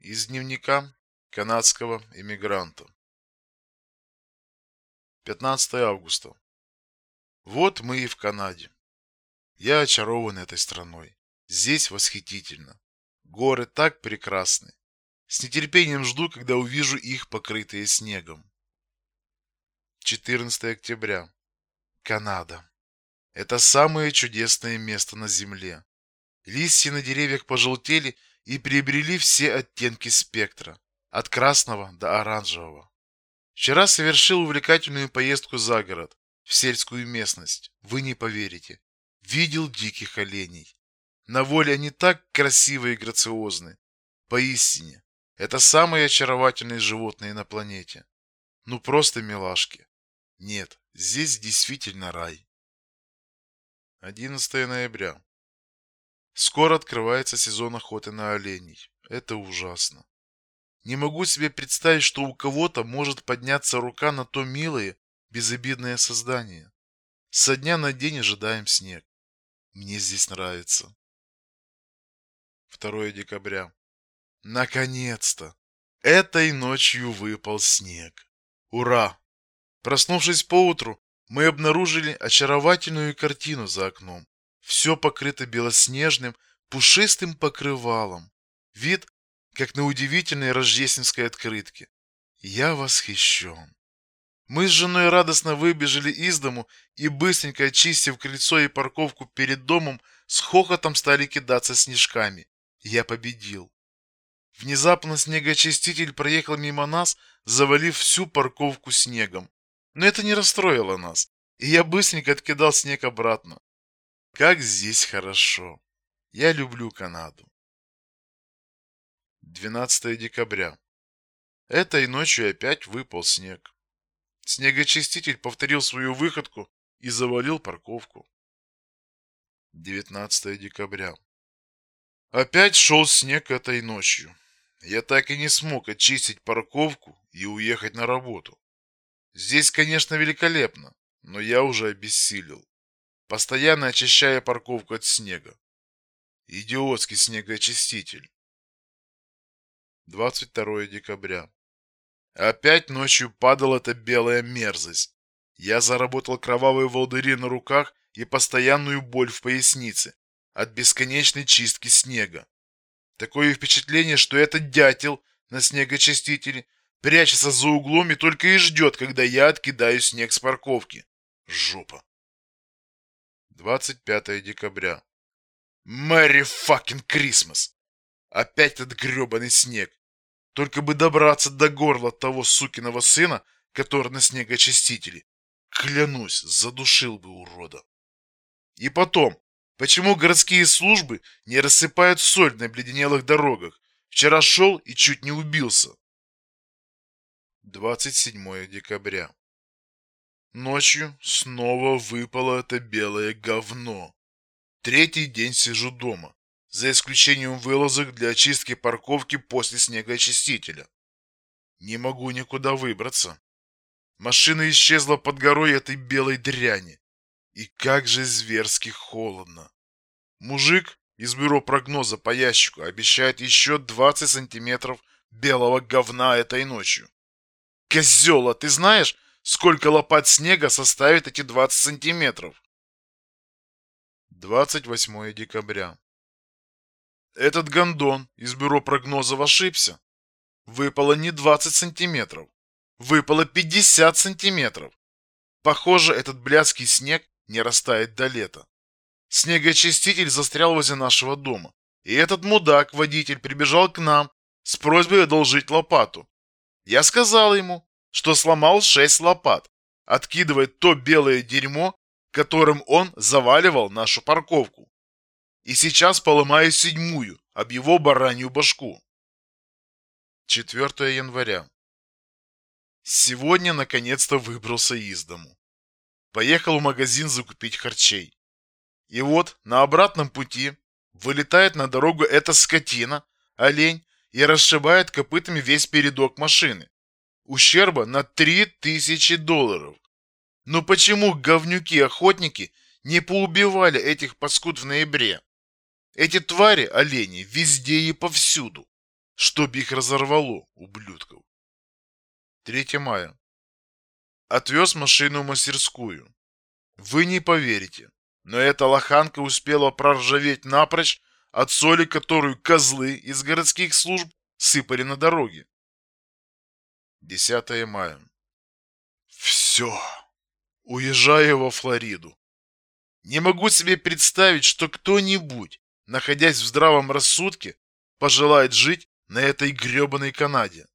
Из дневника канадского эмигранта. 15 августа. Вот мы и в Канаде. Я очарован этой страной. Здесь восхитительно. Горы так прекрасны. С нетерпением жду, когда увижу их покрытые снегом. 14 октября. Канада. Это самое чудесное место на земле. Листья на деревьях пожелтели и приобрели все оттенки спектра, от красного до оранжевого. Вчера совершил увлекательную поездку за город, в сельскую местность. Вы не поверите. Видел диких оленей. На воле они так красивы и грациозны. Поистине, это самые очаровательные животные на планете. Ну просто милашки. Нет, здесь действительно рай. 11 ноября. Скоро открывается сезон охоты на оленей. Это ужасно. Не могу себе представить, что у кого-то может подняться рука на то милое, безобидное создание. Со дня на день ожидаем снег. Мне здесь нравится. 2 декабря. Наконец-то! Этой ночью выпал снег. Ура! Проснувшись поутру, мы обнаружили очаровательную картину за окном. Все покрыто белоснежным, пушистым покрывалом. Вид, как на удивительной рождественской открытке. Я восхищен. Мы с женой радостно выбежали из дому и, быстренько очистив крыльцо и парковку перед домом, с хохотом стали кидаться снежками. Я победил. Внезапно снегоочиститель проехал мимо нас, завалив всю парковку снегом. Но это не расстроило нас, и я быстренько откидал снег обратно. Как здесь хорошо. Я люблю Канаду. 12 декабря. Этой ночью опять выпал снег. Снегочиститель повторил свою выходку и завалил парковку. 19 декабря. Опять шел снег этой ночью. Я так и не смог очистить парковку и уехать на работу. Здесь, конечно, великолепно, но я уже обессилел постоянно очищая парковку от снега. Идиотский снегоочиститель. 22 декабря. Опять ночью падала эта белая мерзость. Я заработал кровавые волдыри на руках и постоянную боль в пояснице от бесконечной чистки снега. Такое впечатление, что этот дятел на снегочистителе прячется за углом и только и ждет, когда я откидаю снег с парковки. Жопа. 25 декабря. Мэри факин Крисмас! Опять этот грёбаный снег. Только бы добраться до горла того сукиного сына, который на снегочистителе. Клянусь, задушил бы урода. И потом, почему городские службы не рассыпают соль на обледенелых дорогах? Вчера шел и чуть не убился. 27 декабря. Ночью снова выпало это белое говно. Третий день сижу дома, за исключением вылазок для очистки парковки после снегоочистителя. Не могу никуда выбраться. Машина исчезла под горой этой белой дряни. И как же зверски холодно. Мужик из бюро прогноза по ящику обещает еще 20 сантиметров белого говна этой ночью. Козел, а ты знаешь, Сколько лопат снега составит эти 20 сантиметров? 28 декабря. Этот гондон из бюро прогнозов ошибся. Выпало не 20 сантиметров. Выпало 50 сантиметров. Похоже, этот блядский снег не растает до лета. Снегоочиститель застрял возле нашего дома. И этот мудак, водитель, прибежал к нам с просьбой одолжить лопату. Я сказал ему, что сломал шесть лопат, откидывая то белое дерьмо, которым он заваливал нашу парковку. И сейчас поломаю седьмую об его баранью башку. 4 января. Сегодня наконец-то выбрался из дому. Поехал в магазин закупить харчей. И вот на обратном пути вылетает на дорогу эта скотина, олень, и расшибает копытами весь передок машины ущерба на 3000 долларов. Но почему говнюки-охотники не поубивали этих паскуд в ноябре? Эти твари, олени, везде и повсюду. Чтоб их разорвало, ублюдков. 3 мая. Отвез машину в мастерскую. Вы не поверите, но эта лоханка успела проржаветь напрочь от соли, которую козлы из городских служб сыпали на дороге. 10 мая. Все. Уезжаю во Флориду. Не могу себе представить, что кто-нибудь, находясь в здравом рассудке, пожелает жить на этой грёбаной Канаде.